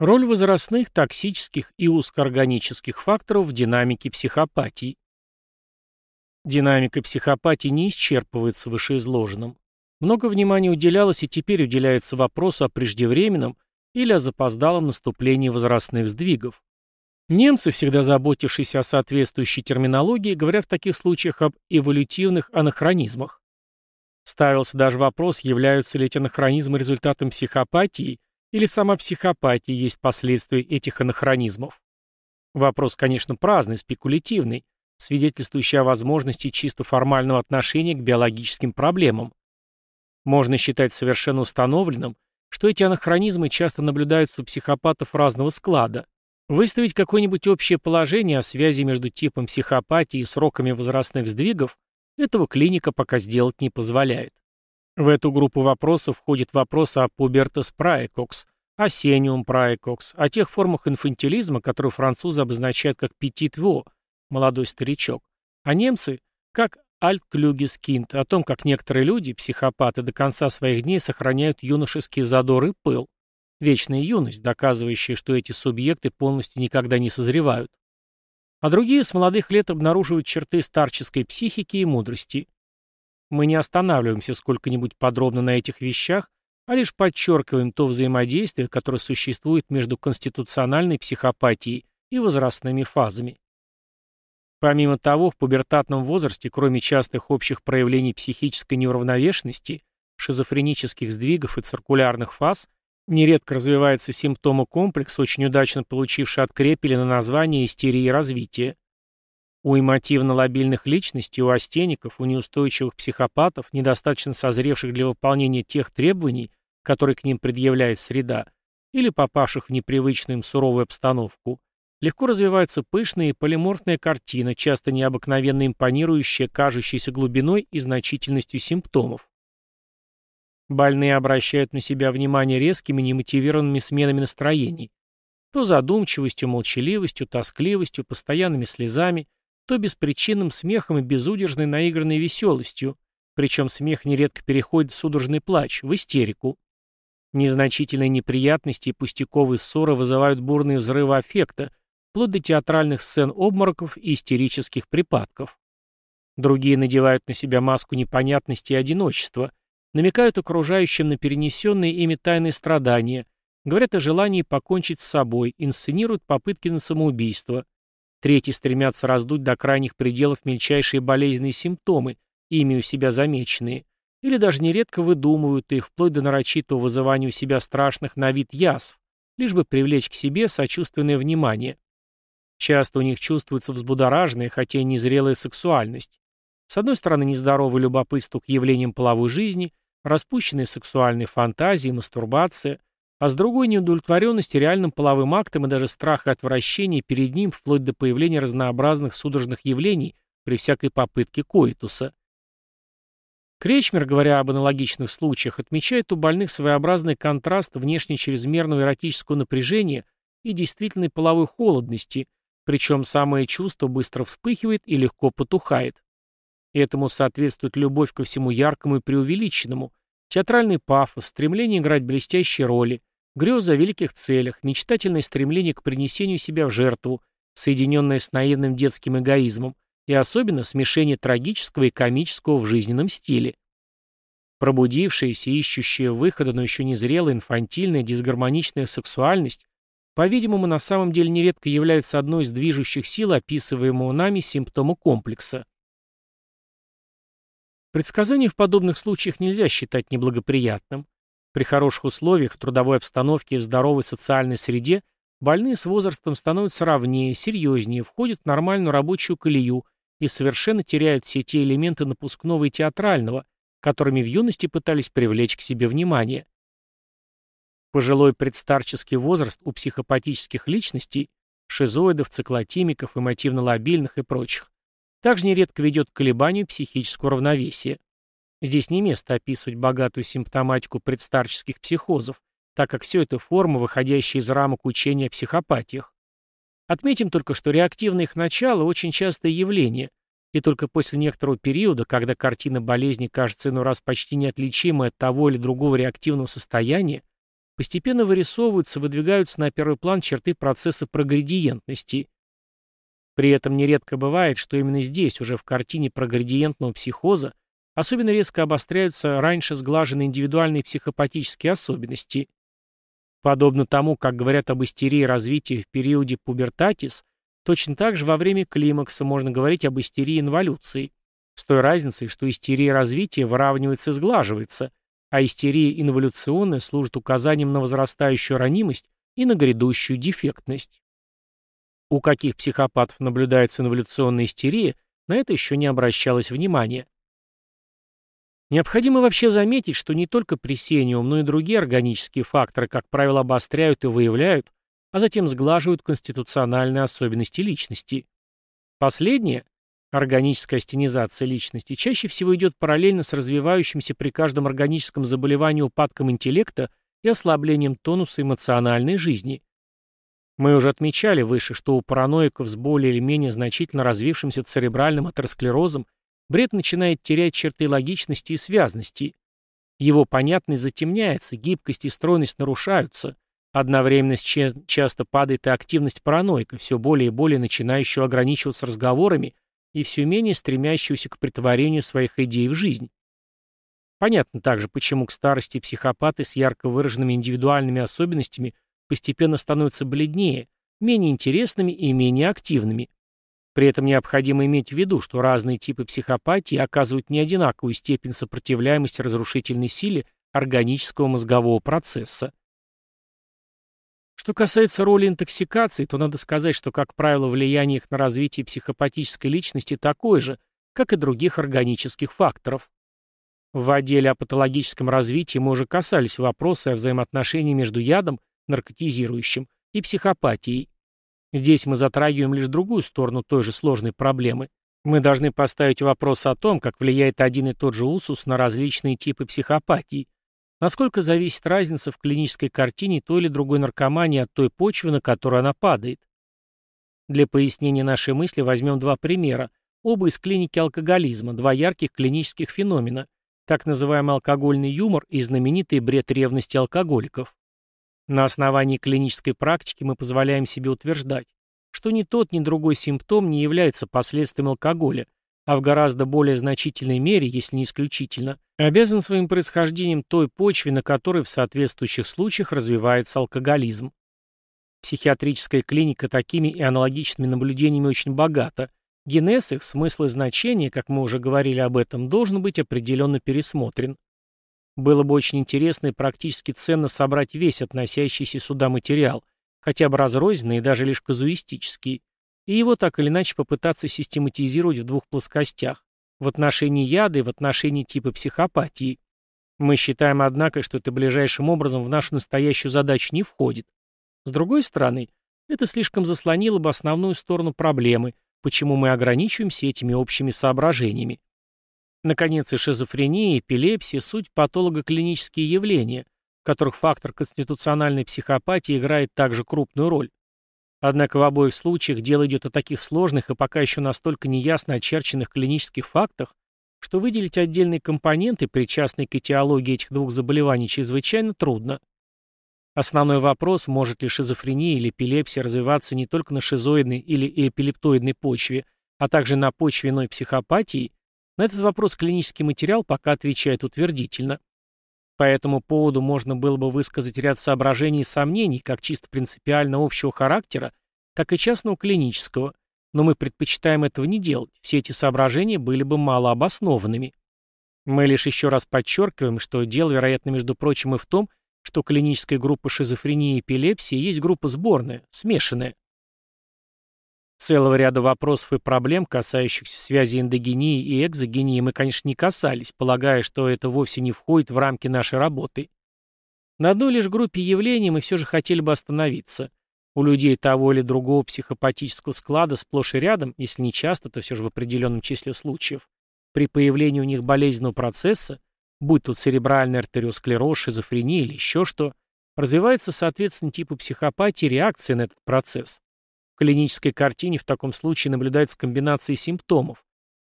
Роль возрастных, токсических и узкоорганических факторов в динамике психопатии. Динамика психопатии не исчерпывается вышеизложенным. Много внимания уделялось и теперь уделяется вопросу о преждевременном или о запоздалом наступлении возрастных сдвигов. Немцы, всегда заботившиеся о соответствующей терминологии, говорят в таких случаях об эволютивных анахронизмах. Ставился даже вопрос, являются ли эти анахронизмы результатом психопатии или сама психопатия есть последствия этих анахронизмов. Вопрос, конечно, праздный, спекулятивный, свидетельствующий о возможности чисто формального отношения к биологическим проблемам. Можно считать совершенно установленным, что эти анахронизмы часто наблюдаются у психопатов разного склада. Выставить какое-нибудь общее положение о связи между типом психопатии и сроками возрастных сдвигов этого клиника пока сделать не позволяет. В эту группу вопросов входит вопрос о пубертас праекокс, о сениум праекокс, о тех формах инфантилизма, которые французы обозначают как петит во, молодой старичок, а немцы – как альтклюгискинд, о том, как некоторые люди, психопаты, до конца своих дней сохраняют юношеский задор и пыл, вечная юность, доказывающая, что эти субъекты полностью никогда не созревают. А другие с молодых лет обнаруживают черты старческой психики и мудрости. Мы не останавливаемся сколько-нибудь подробно на этих вещах, а лишь подчеркиваем то взаимодействие, которое существует между конституциональной психопатией и возрастными фазами. Помимо того, в пубертатном возрасте, кроме частых общих проявлений психической неуравновешенности, шизофренических сдвигов и циркулярных фаз, нередко развивается симптомокомплекс, очень удачно получивший от Крепеля название истерии развития. У эмотивно-лобильных личностей, у астеников, у неустойчивых психопатов, недостаточно созревших для выполнения тех требований, которые к ним предъявляет среда, или попавших в непривычную им суровую обстановку, легко развивается пышная и полиморфная картина, часто необыкновенно импонирующая кажущейся глубиной и значительностью симптомов. Больные обращают на себя внимание резкими немотивированными сменами настроений. То задумчивостью, молчаливостью, тоскливостью, постоянными слезами, то беспричинным смехом и безудержной наигранной веселостью, причем смех нередко переходит в судорожный плач, в истерику. Незначительные неприятности и пустяковые ссоры вызывают бурные взрывы аффекта, вплоть до театральных сцен обмороков и истерических припадков. Другие надевают на себя маску непонятности и одиночества, намекают окружающим на перенесенные ими тайные страдания, говорят о желании покончить с собой, инсценируют попытки на самоубийство. Третьи стремятся раздуть до крайних пределов мельчайшие болезненные симптомы, ими у себя замеченные, или даже нередко выдумывают их вплоть до нарочитого вызывания у себя страшных на вид язв, лишь бы привлечь к себе сочувственное внимание. Часто у них чувствуется взбудораженная, хотя и незрелая сексуальность. С одной стороны, нездоровое любопытство к явлениям половой жизни, распущенные сексуальные фантазии, мастурбация, а с другой – неудовлетворенность реальным половым актом и даже страх и отвращение перед ним вплоть до появления разнообразных судорожных явлений при всякой попытке коитуса. Кречмер, говоря об аналогичных случаях, отмечает у больных своеобразный контраст внешне чрезмерного эротического напряжения и действительной половой холодности, причем самое чувство быстро вспыхивает и легко потухает. Этому соответствует любовь ко всему яркому и преувеличенному, театральный пафос, стремление играть блестящие роли, греза о великих целях, мечтательное стремление к принесению себя в жертву, соединенное с наивным детским эгоизмом, и особенно смешение трагического и комического в жизненном стиле. Пробудившаяся, ищущая выхода, но еще не зрелая, инфантильная, дисгармоничная сексуальность по-видимому, на самом деле нередко является одной из движущих сил описываемого нами симптома комплекса. Предсказание в подобных случаях нельзя считать неблагоприятным. При хороших условиях, в трудовой обстановке и в здоровой социальной среде больные с возрастом становятся ровнее, серьезнее, входят в нормальную рабочую колею и совершенно теряют все те элементы напускного и театрального, которыми в юности пытались привлечь к себе внимание. Пожилой предстарческий возраст у психопатических личностей, шизоидов, циклотимиков, эмотивно-лобильных и прочих, также нередко ведет к колебанию психического равновесия. Здесь не место описывать богатую симптоматику предстарческих психозов, так как все это формы, выходящие из рамок учения о психопатиях. Отметим только, что реактивное их начало – очень частое явление, и только после некоторого периода, когда картина болезни кажется иной раз почти неотличимой от того или другого реактивного состояния, постепенно вырисовываются, выдвигаются на первый план черты процесса проградиентности. При этом нередко бывает, что именно здесь, уже в картине проградиентного психоза, особенно резко обостряются раньше сглаженные индивидуальные психопатические особенности. Подобно тому, как говорят об истерии развития в периоде пубертатис, точно так же во время климакса можно говорить об истерии инволюции, с той разницей, что истерия развития выравнивается и сглаживается, а истерия инволюционная служит указанием на возрастающую ранимость и на грядущую дефектность. У каких психопатов наблюдается инволюционная истерия, на это еще не обращалось внимания. Необходимо вообще заметить, что не только прессениум, но и другие органические факторы, как правило, обостряют и выявляют, а затем сглаживают конституциональные особенности личности. Последнее, органическая астенизация личности, чаще всего идет параллельно с развивающимся при каждом органическом заболевании упадком интеллекта и ослаблением тонуса эмоциональной жизни. Мы уже отмечали выше, что у параноиков с более или менее значительно развившимся церебральным атеросклерозом бред начинает терять черты логичности и связности. Его понятность затемняется, гибкость и стройность нарушаются. Одновременно с чем часто падает и активность параноика, все более и более начинающего ограничиваться разговорами и все менее стремящегося к притворению своих идей в жизнь. Понятно также, почему к старости психопаты с ярко выраженными индивидуальными особенностями постепенно становятся бледнее, менее интересными и менее активными. При этом необходимо иметь в виду, что разные типы психопатии оказывают не одинаковую степень сопротивляемости разрушительной силе органического мозгового процесса. Что касается роли интоксикации, то надо сказать, что, как правило, влияние их на развитие психопатической личности такое же, как и других органических факторов. В отделе о патологическом развитии мы уже касались вопроса о взаимоотношении между ядом наркотизирующим, и психопатией. Здесь мы затрагиваем лишь другую сторону той же сложной проблемы. Мы должны поставить вопрос о том, как влияет один и тот же усус на различные типы психопатии, насколько зависит разница в клинической картине той или другой наркомании от той почвы, на которую она падает. Для пояснения нашей мысли возьмем два примера, оба из клиники алкоголизма, два ярких клинических феномена, так называемый алкогольный юмор и знаменитый бред ревности алкоголиков. На основании клинической практики мы позволяем себе утверждать, что ни тот, ни другой симптом не является последствием алкоголя, а в гораздо более значительной мере, если не исключительно, обязан своим происхождением той почве, на которой в соответствующих случаях развивается алкоголизм. Психиатрическая клиника такими и аналогичными наблюдениями очень богата. Генез их, смысл и значение, как мы уже говорили об этом, должен быть определенно пересмотрен. Было бы очень интересно и практически ценно собрать весь относящийся сюда материал, хотя бы разрозненный и даже лишь казуистический, и его так или иначе попытаться систематизировать в двух плоскостях, в отношении яда и в отношении типа психопатии. Мы считаем, однако, что это ближайшим образом в нашу настоящую задачу не входит. С другой стороны, это слишком заслонило бы основную сторону проблемы, почему мы ограничиваемся этими общими соображениями. Наконец, и шизофрения, и эпилепсия – суть патологоклинические явления, в которых фактор конституциональной психопатии играет также крупную роль. Однако в обоих случаях дело идет о таких сложных и пока еще настолько неясно очерченных клинических фактах, что выделить отдельные компоненты, причастные к этиологии этих двух заболеваний, чрезвычайно трудно. Основной вопрос, может ли шизофрения или эпилепсия развиваться не только на шизоидной или эпилептоидной почве, а также на почве иной психопатии, на этот вопрос клинический материал пока отвечает утвердительно. По этому поводу можно было бы высказать ряд соображений и сомнений, как чисто принципиально общего характера, так и частного клинического, но мы предпочитаем этого не делать, все эти соображения были бы малообоснованными. Мы лишь еще раз подчеркиваем, что дело, вероятно, между прочим, и в том, что клиническая группа шизофрении и эпилепсии есть группа сборная, смешанная. Целого ряда вопросов и проблем, касающихся связи эндогении и экзогении, мы, конечно, не касались, полагая, что это вовсе не входит в рамки нашей работы. На одной лишь группе явлений мы все же хотели бы остановиться. У людей того или другого психопатического склада сплошь и рядом, если не часто, то все же в определенном числе случаев, при появлении у них болезненного процесса, будь то церебральный артериосклероз, шизофрения или еще что, развивается соответственно типу психопатии реакция на этот процесс. В клинической картине в таком случае наблюдается комбинация симптомов.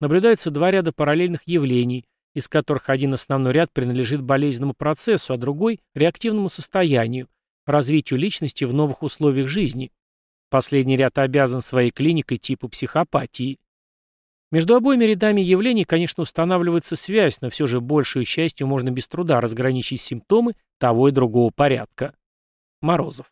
Наблюдается два ряда параллельных явлений, из которых один основной ряд принадлежит болезненному процессу, а другой – реактивному состоянию, развитию личности в новых условиях жизни. Последний ряд обязан своей клиникой типу психопатии. Между обоими рядами явлений, конечно, устанавливается связь, но все же большую частью можно без труда разграничить симптомы того и другого порядка. Морозов.